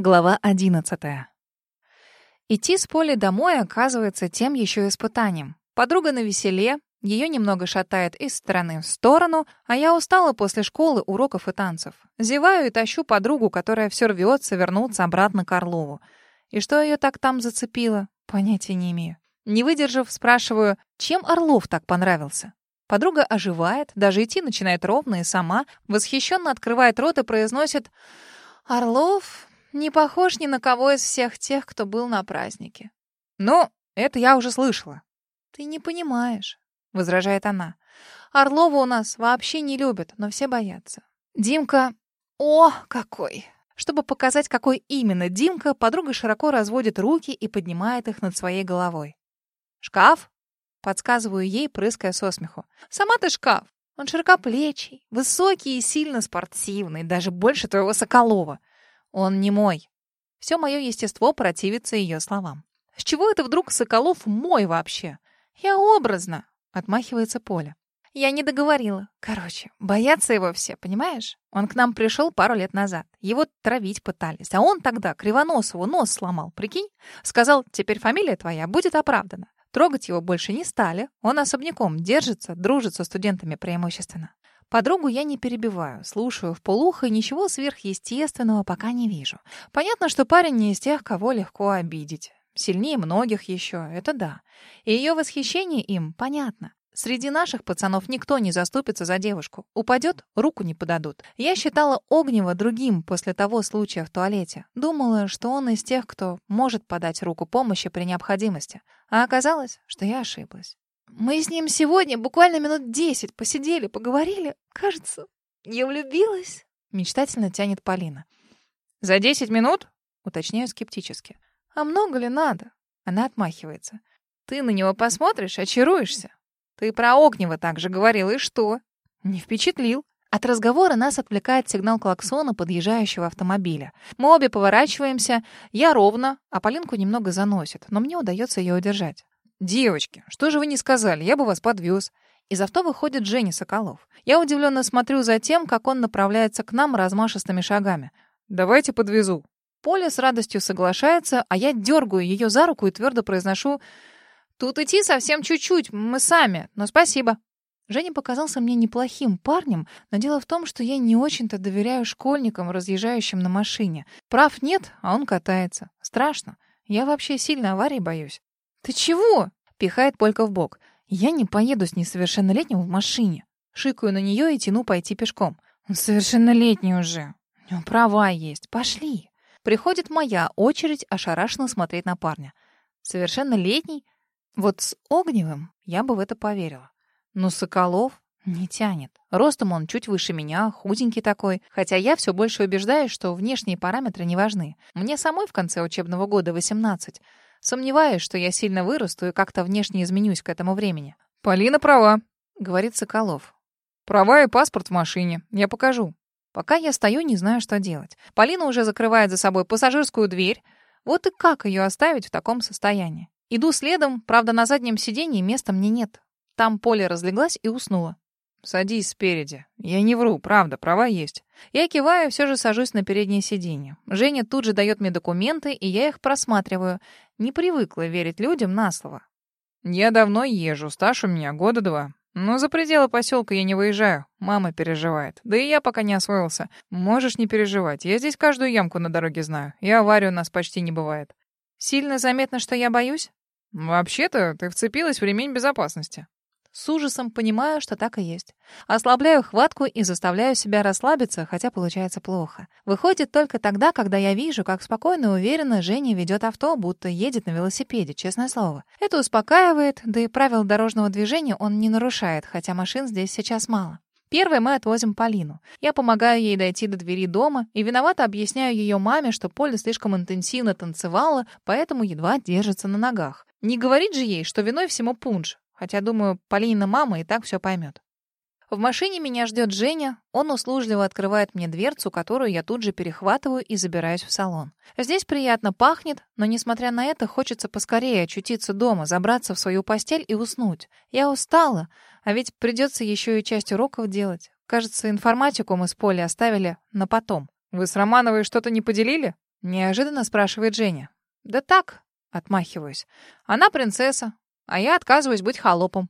Глава одиннадцатая. Идти с Полей домой оказывается тем еще испытанием. Подруга на веселе, ее немного шатает из стороны в сторону, а я устала после школы, уроков и танцев. Зеваю и тащу подругу, которая все рвется вернуться обратно к Орлову. И что ее так там зацепило, понятия не имею. Не выдержав, спрашиваю, чем Орлов так понравился? Подруга оживает, даже идти начинает ровно и сама, восхищенно открывает рот и произносит «Орлов не похож ни на кого из всех тех, кто был на празднике. Ну, это я уже слышала. Ты не понимаешь, возражает она. Орлова у нас вообще не любят, но все боятся. Димка... О, какой! Чтобы показать, какой именно Димка, подруга широко разводит руки и поднимает их над своей головой. «Шкаф?» — подсказываю ей, прыская со смеху. «Сама ты шкаф. Он широкоплечий, высокий и сильно спортивный, даже больше твоего Соколова. Он не мой. Все мое естество противится ее словам. С чего это вдруг Соколов мой вообще? Я образно, отмахивается Поля. Я не договорила. Короче, боятся его все, понимаешь? Он к нам пришел пару лет назад. Его травить пытались. А он тогда Кривоносову нос сломал, прикинь? Сказал, теперь фамилия твоя будет оправдана. Трогать его больше не стали. Он особняком держится, дружит со студентами преимущественно. Подругу я не перебиваю, слушаю в полухо и ничего сверхъестественного пока не вижу. Понятно, что парень не из тех, кого легко обидеть. Сильнее многих еще, это да. И ее восхищение им понятно. Среди наших пацанов никто не заступится за девушку. Упадет, руку не подадут. Я считала Огнева другим после того случая в туалете. Думала, что он из тех, кто может подать руку помощи при необходимости. А оказалось, что я ошиблась. Мы с ним сегодня буквально минут десять посидели, поговорили. Кажется, я влюбилась. Мечтательно тянет Полина. За десять минут? Уточняю скептически. А много ли надо? Она отмахивается. Ты на него посмотришь, очаруешься. Ты про Огнева также говорил, и что? Не впечатлил. От разговора нас отвлекает сигнал клаксона подъезжающего автомобиля. Мы обе поворачиваемся. Я ровно, а Полинку немного заносит, но мне удается ее удержать. «Девочки, что же вы не сказали? Я бы вас подвез». Из авто выходит Женя Соколов. Я удивленно смотрю за тем, как он направляется к нам размашистыми шагами. «Давайте подвезу». Поля с радостью соглашается, а я дергаю ее за руку и твердо произношу «Тут идти совсем чуть-чуть, мы сами, но спасибо». Женя показался мне неплохим парнем, но дело в том, что я не очень-то доверяю школьникам, разъезжающим на машине. Прав нет, а он катается. Страшно. Я вообще сильно аварий боюсь. «Ты чего?» — пихает Полька в бок. «Я не поеду с несовершеннолетним в машине». Шикаю на нее и тяну пойти пешком. «Он совершеннолетний уже. У него права есть. Пошли». Приходит моя очередь ошарашенно смотреть на парня. «Совершеннолетний? Вот с Огневым я бы в это поверила. Но Соколов не тянет. Ростом он чуть выше меня, худенький такой. Хотя я все больше убеждаюсь, что внешние параметры не важны. Мне самой в конце учебного года 18. Сомневаюсь, что я сильно вырасту и как-то внешне изменюсь к этому времени. «Полина права», — говорит Соколов. «Права и паспорт в машине. Я покажу». Пока я стою, не знаю, что делать. Полина уже закрывает за собой пассажирскую дверь. Вот и как ее оставить в таком состоянии? Иду следом, правда, на заднем сиденье места мне нет. Там Поля разлеглась и уснула. «Садись спереди. Я не вру, правда, права есть». Я киваю, все же сажусь на переднее сиденье. Женя тут же дает мне документы, и я их просматриваю. Не привыкла верить людям на слово. «Я давно езжу, стаж у меня года два. Но за пределы поселка я не выезжаю. Мама переживает. Да и я пока не освоился. Можешь не переживать. Я здесь каждую ямку на дороге знаю. И аварий у нас почти не бывает». «Сильно заметно, что я боюсь?» «Вообще-то ты вцепилась в ремень безопасности». С ужасом понимаю, что так и есть. Ослабляю хватку и заставляю себя расслабиться, хотя получается плохо. Выходит только тогда, когда я вижу, как спокойно и уверенно Женя ведет авто, будто едет на велосипеде, честное слово. Это успокаивает, да и правил дорожного движения он не нарушает, хотя машин здесь сейчас мало. Первой мы отвозим Полину. Я помогаю ей дойти до двери дома и виновато объясняю ее маме, что Поля слишком интенсивно танцевала, поэтому едва держится на ногах. Не говорит же ей, что виной всему пунш. Хотя, думаю, Полина мама и так все поймет. В машине меня ждет Женя. Он услужливо открывает мне дверцу, которую я тут же перехватываю и забираюсь в салон. Здесь приятно пахнет, но, несмотря на это, хочется поскорее очутиться дома, забраться в свою постель и уснуть. Я устала, а ведь придется еще и часть уроков делать. Кажется, информатику мы с Полей оставили на потом. «Вы с Романовой что-то не поделили?» Неожиданно спрашивает Женя. Да так, отмахиваюсь. Она принцесса, а я отказываюсь быть холопом.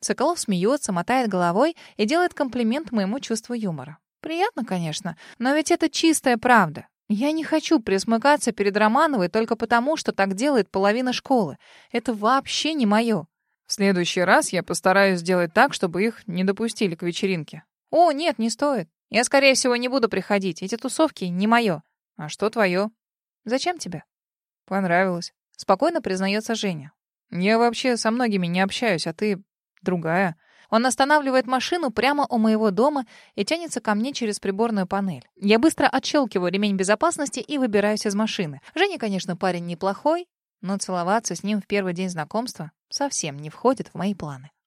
Соколов смеется, мотает головой и делает комплимент моему чувству юмора. Приятно, конечно, но ведь это чистая правда. Я не хочу присмыкаться перед Романовой только потому, что так делает половина школы. Это вообще не мое. В следующий раз я постараюсь сделать так, чтобы их не допустили к вечеринке. О, нет, не стоит. Я, скорее всего, не буду приходить. Эти тусовки не мое. А что твое? Зачем тебе? Понравилось. Спокойно признается Женя. Я вообще со многими не общаюсь, а ты другая. Он останавливает машину прямо у моего дома и тянется ко мне через приборную панель. Я быстро отщелкиваю ремень безопасности и выбираюсь из машины. Женя, конечно, парень неплохой, но целоваться с ним в первый день знакомства совсем не входит в мои планы.